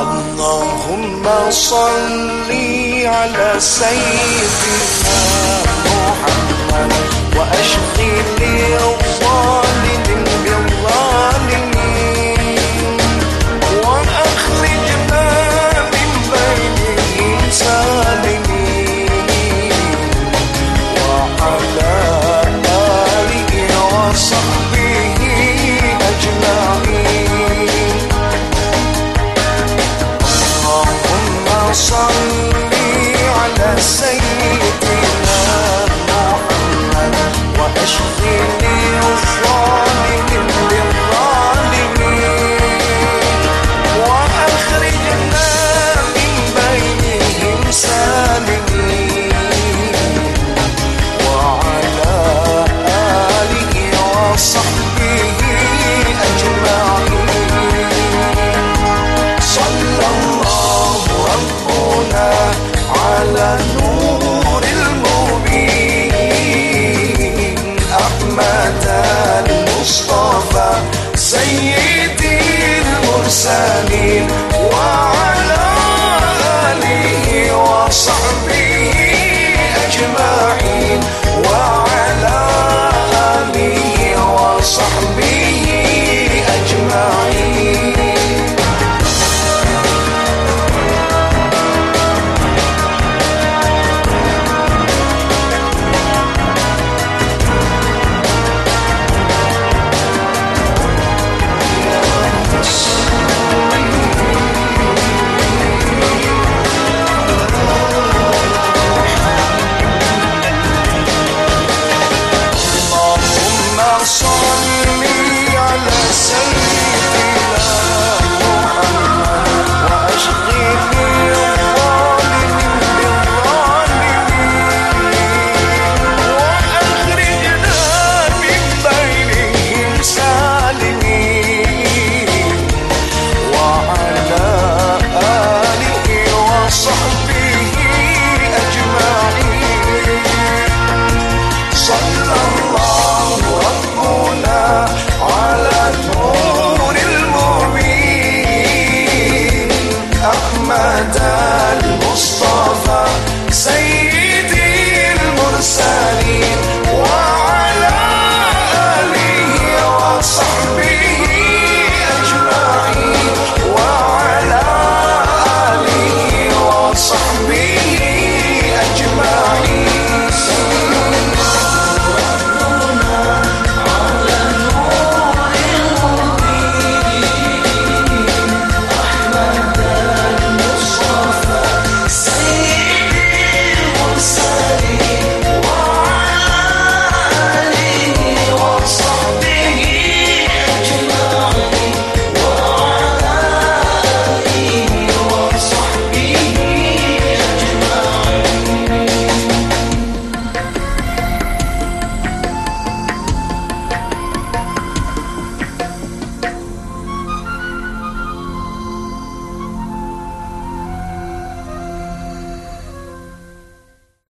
اللهم صل على سيدنا محمد وأشغل so